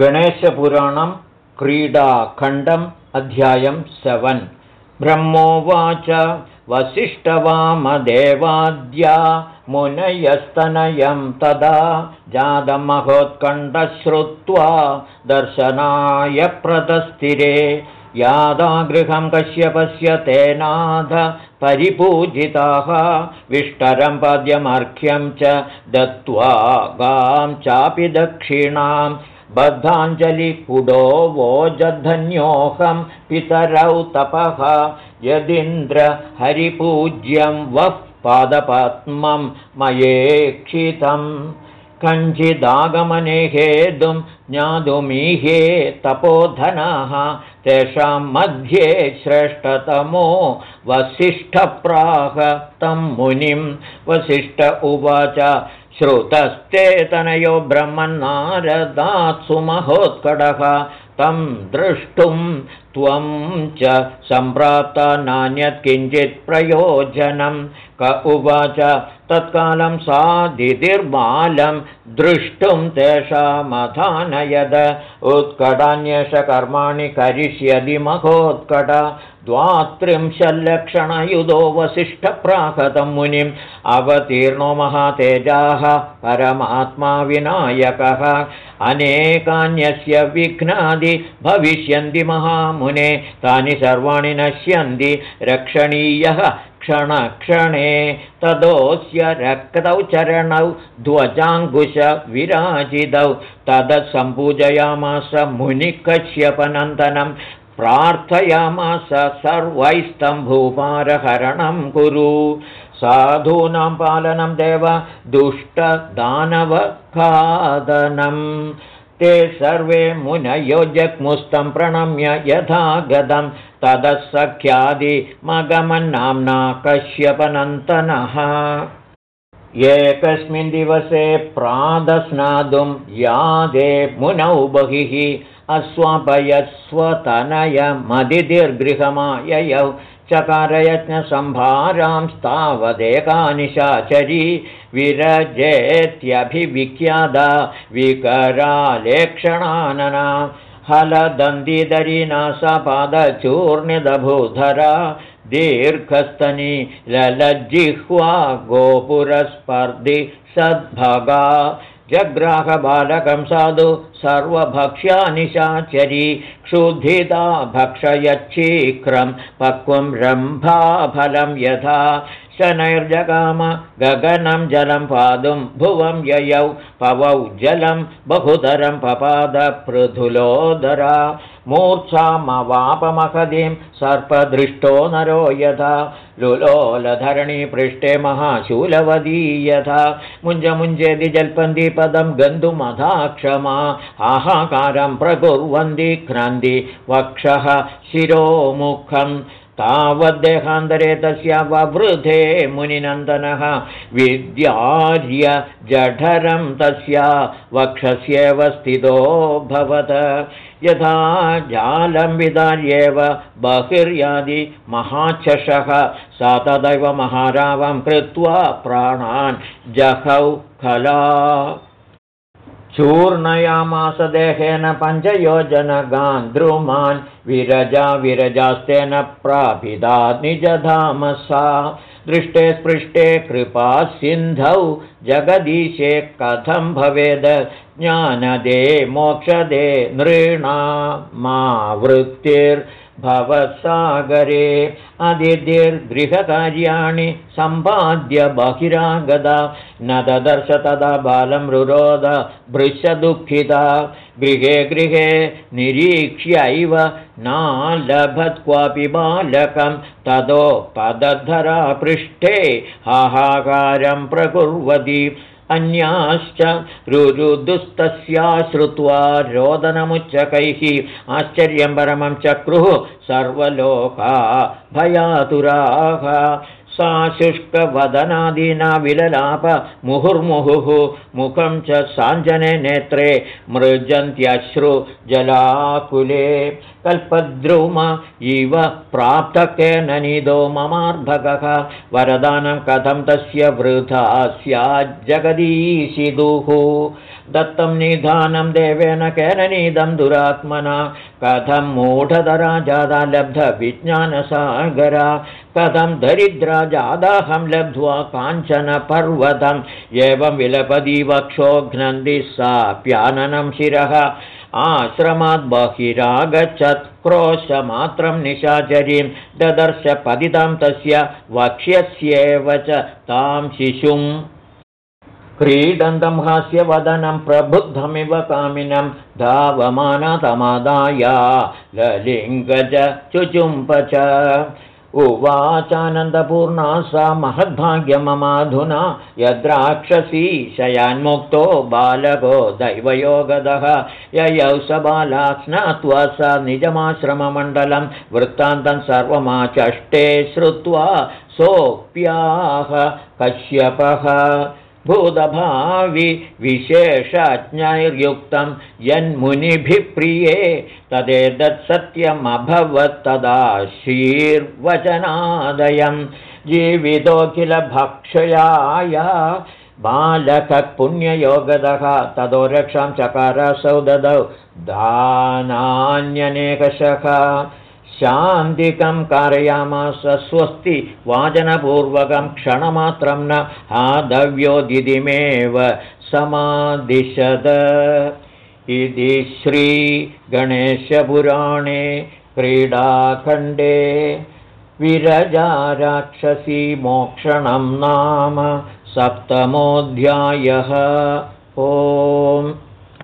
गणेशपुराणं क्रीडाखण्डम् अध्यायं सेवन्। ब्रह्मोवाच वसिष्ठवामदेवाद्या मुनयस्तनयं तदा जातमहोत्कण्ठश्रुत्वा दर्शनाय प्रतस्थिरे यादागृहं कश्यपस्य तेनाथ परिपूजिताः विष्टरं पद्यमर्घ्यं च दत्त्वा गां चापि दक्षिणां बद्धाञ्जलिपुडो वोजधन्योऽहं पितरौ तपः। यदिन्द्र हरिपूज्यं वः पादपद्मं मयेक्षितम्। कञ्चिदागमने हेतुं ज्ञातुमीहे तपोधनाः। तेषां मध्ये श्रेष्ठतमो वसिष्ठप्राह तं मुनिं। वसिष्ठ उवाच श्रुतस्ते तनयो ब्रह्मन्नारदात्सु महोत्कडः तं द्रष्टुं त्वं च सम्प्राप्ता नान्यत् किञ्चित् प्रयोजनं। क उवाच तत्कालं साधितिर्बालं द्रष्टुं तेषामधानयद। उत्कटान्येषकर्माणि करिष्यति महोत्कट। द्वात्रिंशल्लक्षणयुधो वसिष्ठप्राहतं मुनिम्। अवतीर्णो महातेजाः परमात्मा विनायकः अनेकान्यस्य विघ्नादि भविष्यन्ति महामुने तानि सर्वाणि नश्यन्ति। रक्षणीयः क्षणक्षणे तदोऽस्य रक्तौ चरणौ ध्वजाङ्कुशविराजितौ तद सम्पूजयामास मुनिकश्यपनन्दनं प्रार्थयामास सर्वैस्तम्भूपारहरणं कुरु साधूनां पालनं देव दुष्टदानवखादनम् ते सर्वे मुनयो जग्मुस्तं प्रणम्य यथा गदं ततः सख्यादिमगमन्नाम्ना कश्यपनन्तनः। एकस्मिन् दिवसे प्रादस्नातुं यादे मुनौ बहिः अस्वपयस्वतनयमदितिर्गृहमाययौ चकारयज्ञसम्भारांस्तावदेकानिशाचरी विरजेत्यभिविख्यादा विकरालेक्षणानना हलदन्दिदरिना सपादचूर्णिदभूधरा दीर्घस्तनी ललज्जिह्वा गोपुरस्पर्धि सद्भगा जग्राहबालकं साधु सर्वभक्ष्यानिशाचरी क्षुधिता भक्षयच्छीघ्रं पक्वं रम्भाफलं यथा शनैर्जगाम गगनं जलं पादुं भुवं ययौ पवौ जलं बहुधरं पपादपृथुलोदरा मूर्च्छामवापमखदीं सर्पदृष्टो नरो यथा लुलोलधरणीपृष्ठे महाशूलवदी यथा मुञ्जमुञ्जेदि जल्पन्ति पदं गन्तुमधाक्षमा हाहाकारं प्रकुर्वन्ति क्रान्ति वक्षः शिरोमुखम् तावद्देहान्तरे तस्य ववृधे मुनिनन्दनः विद्यार्य जठरं तस्य वक्षस्येव स्थितो भवत। यथा जालं विदार्येव बहिर्यादि महाचषः सा तदैव महारावं कृत्वा प्राणान् जहौ खला चूर्णयामास देहेन पञ्चयोजनगान् द्रुमान् विरजा विरजास्तेन प्रापिदा निजधामसा। दृष्टे स्पृष्टे कृपा सिन्धौ जगदीशे कथं भवेद? ज्ञानदे मोक्षदे नृणा मा वृत्तिर् भवसागरे अदितिर्गृहकार्याणि सम्पाद्य बहिरागदा न ददर्श तदा बालं रुरोध भृशदुःखिता। गृहे गृहे निरीक्ष्यैव नालभत् क्वापि बालकं ततो पदधरा पृष्ठे हाहाकारं प्रकुर्वती। अन्याश्च रुरुदुस्तस्या श्रुत्वा रोदनमुच्चकैः आश्चर्यं परमं चक्रुः सर्वलोका भयातुराः सा शुष्कवदनादीना विललाप मुहुर्मुहुः मुखं च साञ्जने नेत्रे जलाकुले कल्पद्रुम इव प्राप्तकेन निदो ममार्भकः वरदानं कथं तस्य वृथा स्याज्जगदीशिदुः दत्तं निधानं देवेन केन दुरात्मना। कथं मूढधरा जादा लब्धविज्ञानसागरा कथं दरिद्रा जादाहं लब्ध्वा काञ्चनपर्वतम् एवं विलपदी वक्षो घ्नन्ति सा प्याननं शिरः। आश्रमात् बहिरागच्छत् क्रोशमात्रं निशाचरीं। ददर्श पतितां तस्य वक्ष्यस्येव च तां शिशुम् क्रीडन्तं हास्यवदनं प्रबुद्धमिव कामिनं धावमानतमादाया ललिङ्गज चुचुम्प च। उवाचानन्दपूर्णा सा महद्भाग्यममाधुना यद्राक्षसी शयान्मुक्तो बालको दैवयोगदः। ययौ स बाला स्नात्वा स निजमाश्रममण्डलं वृत्तान्तं सर्वमाचष्टे श्रुत्वा सोऽप्याह कश्यपः भूतभावि विशेषज्ञैर्युक्तं यन्मुनिभिः प्रिये तदेतत्सत्यमभवत्तदा शीर्वचनादयं जीवितोऽखिलभक्षयाय बालकः पुण्ययोगदः ततो रक्षां चकारसौ ददौ दानान्यनेकशः शान्तिकं कारयामास स्वस्ति वाचनपूर्वकं क्षणमात्रं न हादव्योदिमेव समादिशद इति श्रीगणेशपुराणे क्रीडाखण्डे विरजाराक्षसी मोक्षणं नाम सप्तमोऽध्यायः। ओम्